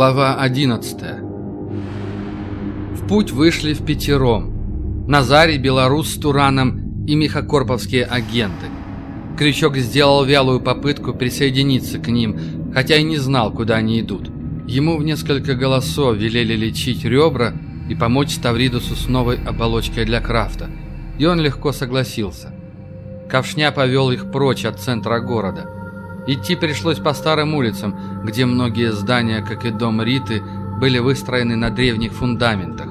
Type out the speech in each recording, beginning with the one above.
Глава 11 В путь вышли в пятером. Назарий, Белорус с Тураном и мехокорповские агенты. Крючок сделал вялую попытку присоединиться к ним, хотя и не знал, куда они идут. Ему в несколько голосов велели лечить ребра и помочь Ставридусу с новой оболочкой для крафта. И он легко согласился. Ковшня повел их прочь от центра города. Идти пришлось по старым улицам, где многие здания, как и дом Риты, были выстроены на древних фундаментах.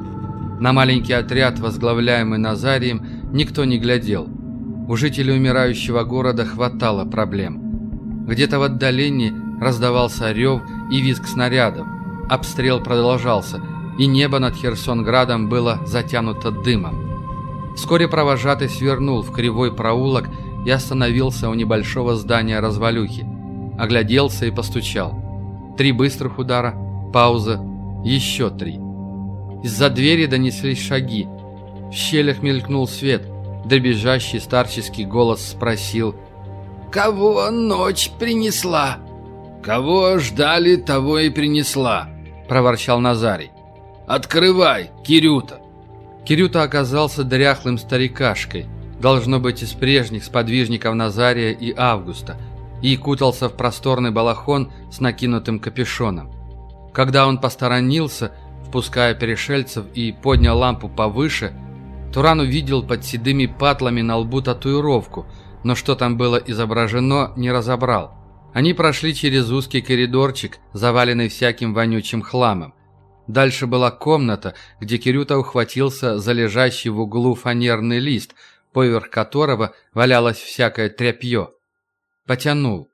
На маленький отряд, возглавляемый Назарием, никто не глядел. У жителей умирающего города хватало проблем. Где-то в отдалении раздавался рев и визг снарядов. Обстрел продолжался, и небо над Херсонградом было затянуто дымом. Вскоре провожатый свернул в кривой проулок и остановился у небольшого здания развалюхи. Огляделся и постучал. Три быстрых удара, пауза, еще три. Из-за двери донеслись шаги. В щелях мелькнул свет. Добежащий старческий голос спросил «Кого ночь принесла?» «Кого ждали, того и принесла», — проворчал Назарий. «Открывай, Кирюта!» Кирюта оказался дряхлым старикашкой — должно быть из прежних сподвижников Назария и Августа, и кутался в просторный балахон с накинутым капюшоном. Когда он посторонился, впуская перешельцев и поднял лампу повыше, Туран увидел под седыми патлами на лбу татуировку, но что там было изображено, не разобрал. Они прошли через узкий коридорчик, заваленный всяким вонючим хламом. Дальше была комната, где Кирюта ухватился за лежащий в углу фанерный лист – поверх которого валялось всякое тряпье. Потянул.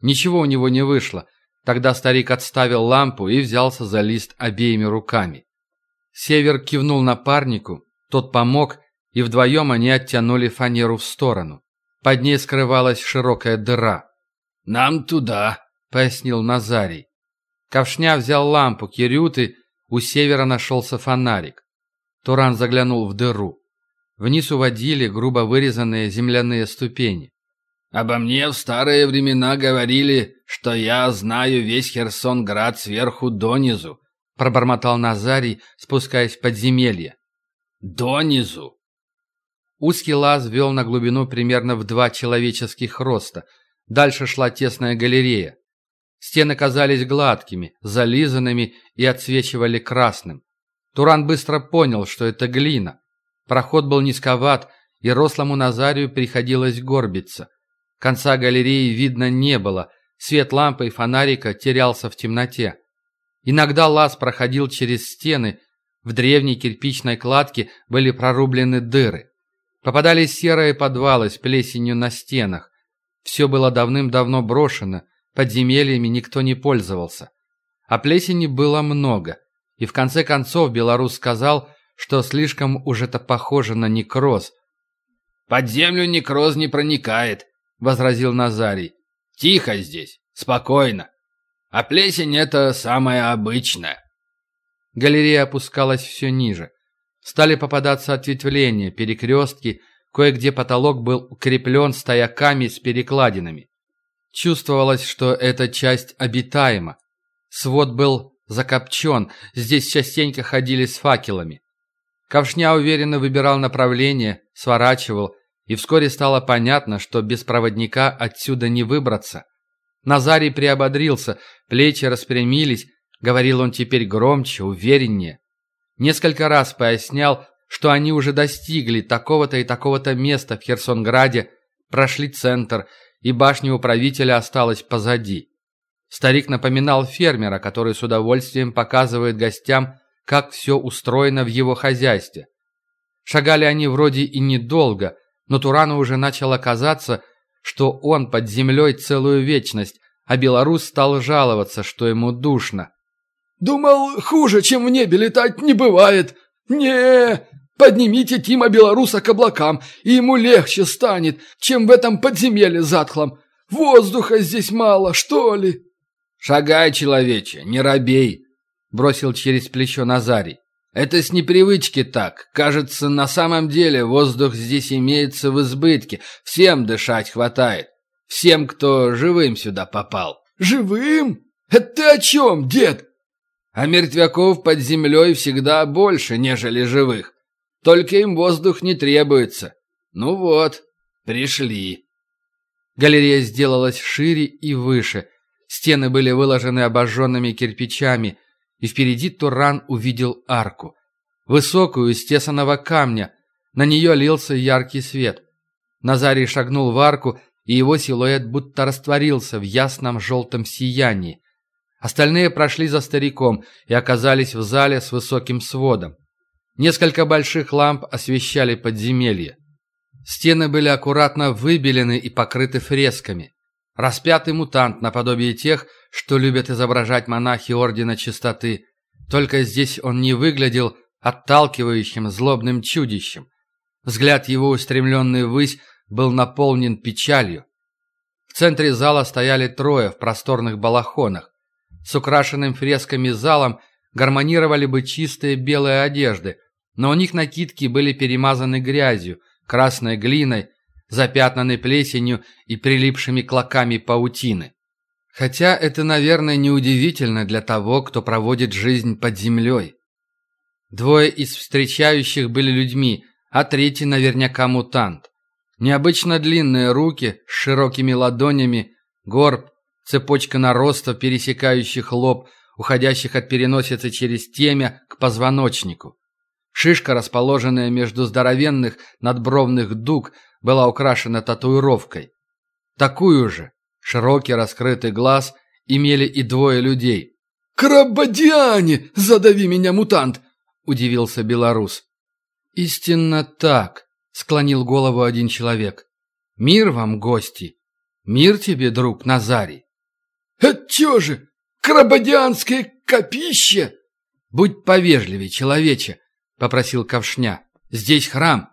Ничего у него не вышло. Тогда старик отставил лампу и взялся за лист обеими руками. Север кивнул напарнику, тот помог, и вдвоем они оттянули фанеру в сторону. Под ней скрывалась широкая дыра. «Нам туда», — пояснил Назарий. Ковшня взял лампу Кирюты, у севера нашелся фонарик. Туран заглянул в дыру. Вниз уводили грубо вырезанные земляные ступени. «Обо мне в старые времена говорили, что я знаю весь Херсонград сверху донизу», пробормотал Назарий, спускаясь в подземелье. «Донизу!» Узкий лаз вел на глубину примерно в два человеческих роста. Дальше шла тесная галерея. Стены казались гладкими, зализанными и отсвечивали красным. Туран быстро понял, что это глина. Проход был низковат, и рослому Назарию приходилось горбиться. Конца галереи видно не было, свет лампы и фонарика терялся в темноте. Иногда лаз проходил через стены, в древней кирпичной кладке были прорублены дыры. Попадались серые подвалы с плесенью на стенах. Все было давным-давно брошено, подземельями никто не пользовался. А плесени было много, и в конце концов белорус сказал, что слишком уж это похоже на некроз. «Под землю некроз не проникает», — возразил Назарий. «Тихо здесь, спокойно. А плесень — это самое обычное». Галерея опускалась все ниже. Стали попадаться ответвления, перекрестки, кое-где потолок был укреплен стояками с перекладинами. Чувствовалось, что эта часть обитаема. Свод был закопчен, здесь частенько ходили с факелами. Ковшня уверенно выбирал направление, сворачивал, и вскоре стало понятно, что без проводника отсюда не выбраться. Назарий приободрился, плечи распрямились, говорил он теперь громче, увереннее. Несколько раз пояснял, что они уже достигли такого-то и такого-то места в Херсонграде, прошли центр, и башня управителя осталась позади. Старик напоминал фермера, который с удовольствием показывает гостям, как все устроено в его хозяйстве. Шагали они вроде и недолго, но Турану уже начало казаться, что он под землей целую вечность, а белорус стал жаловаться, что ему душно. «Думал, хуже, чем в небе летать не бывает. не Поднимите Тима Белоруса к облакам, и ему легче станет, чем в этом подземелье затхлом. Воздуха здесь мало, что ли?» «Шагай, человече, не робей!» бросил через плечо Назарий. Это с непривычки так. Кажется, на самом деле воздух здесь имеется в избытке. Всем дышать хватает. Всем, кто живым сюда попал. Живым? Это ты о чем, дед? А мертвяков под землей всегда больше, нежели живых. Только им воздух не требуется. Ну вот, пришли. Галерея сделалась шире и выше. Стены были выложены обожженными кирпичами, и впереди Туран увидел арку. Высокую, из тесаного камня. На нее лился яркий свет. Назарий шагнул в арку, и его силуэт будто растворился в ясном желтом сиянии. Остальные прошли за стариком и оказались в зале с высоким сводом. Несколько больших ламп освещали подземелье. Стены были аккуратно выбелены и покрыты фресками. Распятый мутант наподобие тех, что любят изображать монахи Ордена Чистоты. Только здесь он не выглядел отталкивающим злобным чудищем. Взгляд его, устремленный ввысь, был наполнен печалью. В центре зала стояли трое в просторных балахонах. С украшенным фресками залом гармонировали бы чистые белые одежды, но у них накидки были перемазаны грязью, красной глиной, запятнанной плесенью и прилипшими клоками паутины. Хотя это, наверное, неудивительно для того, кто проводит жизнь под землей. Двое из встречающих были людьми, а третий наверняка мутант. Необычно длинные руки с широкими ладонями, горб, цепочка наростов, пересекающих лоб, уходящих от переносицы через темя к позвоночнику. Шишка, расположенная между здоровенных надбровных дуг, была украшена татуировкой. Такую же, широкий раскрытый глаз, имели и двое людей. «Крабодиане! Задави меня, мутант!» – удивился белорус. «Истинно так», – склонил голову один человек. «Мир вам, гости! Мир тебе, друг Назарий!» «Это чё же? Крабодианское копище?» «Будь повежливее, человече!» — попросил Ковшня. «Здесь храм.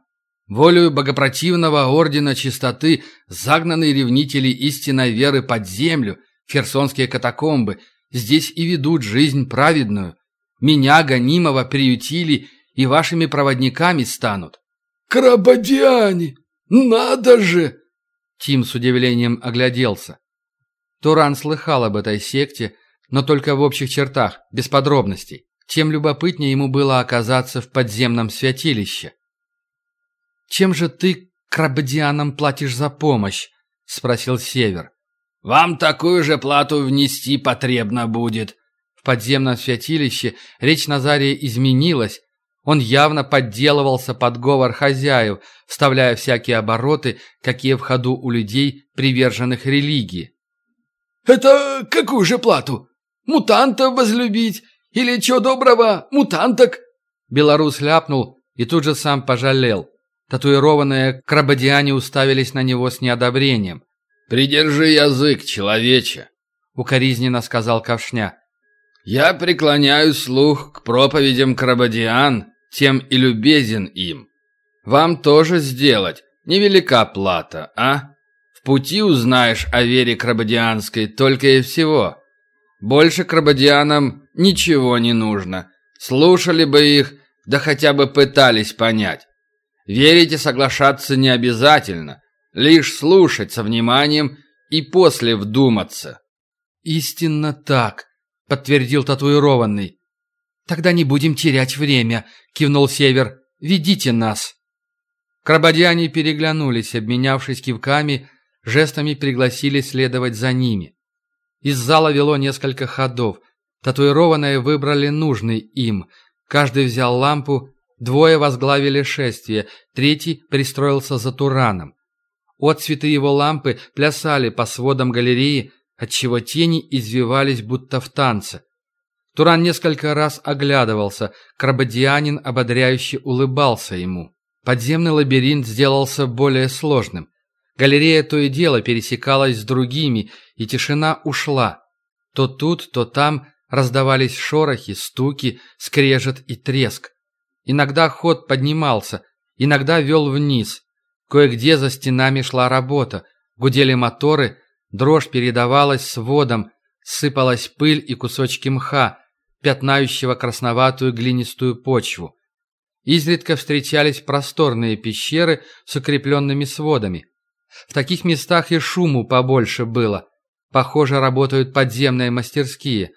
Волею богопротивного ордена чистоты загнанные ревнители истинной веры под землю, херсонские катакомбы, здесь и ведут жизнь праведную. Меня, гонимого, приютили и вашими проводниками станут». «Крабодиане! Надо же!» Тим с удивлением огляделся. Туран слыхал об этой секте, но только в общих чертах, без подробностей тем любопытнее ему было оказаться в подземном святилище. «Чем же ты крабодианам платишь за помощь?» — спросил Север. «Вам такую же плату внести потребно будет». В подземном святилище речь Назария изменилась. Он явно подделывался под говор хозяев, вставляя всякие обороты, какие в ходу у людей, приверженных религии. «Это какую же плату? Мутантов возлюбить или, чё доброго, мутанток?» Белорус ляпнул и тут же сам пожалел. Татуированные крабодиане уставились на него с неодобрением. «Придержи язык, человече!» — укоризненно сказал Ковшня. «Я преклоняю слух к проповедям крабодиан, тем и любезен им. Вам тоже сделать невелика плата, а? В пути узнаешь о вере крабодианской только и всего. Больше крабодианам ничего не нужно. Слушали бы их, да хотя бы пытались понять. Верить и соглашаться не обязательно. Лишь слушать со вниманием и после вдуматься. «Истинно так», — подтвердил татуированный. «Тогда не будем терять время», — кивнул Север. «Ведите нас». Крабодиане переглянулись, обменявшись кивками, жестами пригласили следовать за ними. Из зала вело несколько ходов. Татуированные выбрали нужный им. Каждый взял лампу, двое возглавили шествие, третий пристроился за Тураном. Отцветы его лампы плясали по сводам галереи, отчего тени извивались будто в танце. Туран несколько раз оглядывался, крабодианин ободряюще улыбался ему. Подземный лабиринт сделался более сложным. Галерея то и дело пересекалась с другими, и тишина ушла. То тут, то там раздавались шорохи, стуки, скрежет и треск. Иногда ход поднимался, иногда вел вниз. Кое-где за стенами шла работа, гудели моторы, дрожь передавалась с водом, сыпалась пыль и кусочки мха, пятнающего красноватую глинистую почву. Изредка встречались просторные пещеры с укрепленными сводами. В таких местах и шуму побольше было. Похоже, работают подземные мастерские.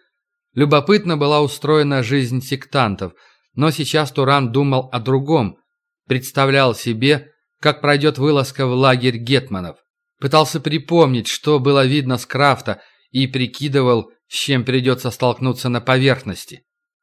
Любопытно была устроена жизнь сектантов, но сейчас Туран думал о другом. Представлял себе, как пройдет вылазка в лагерь гетманов. Пытался припомнить, что было видно с крафта, и прикидывал, с чем придется столкнуться на поверхности.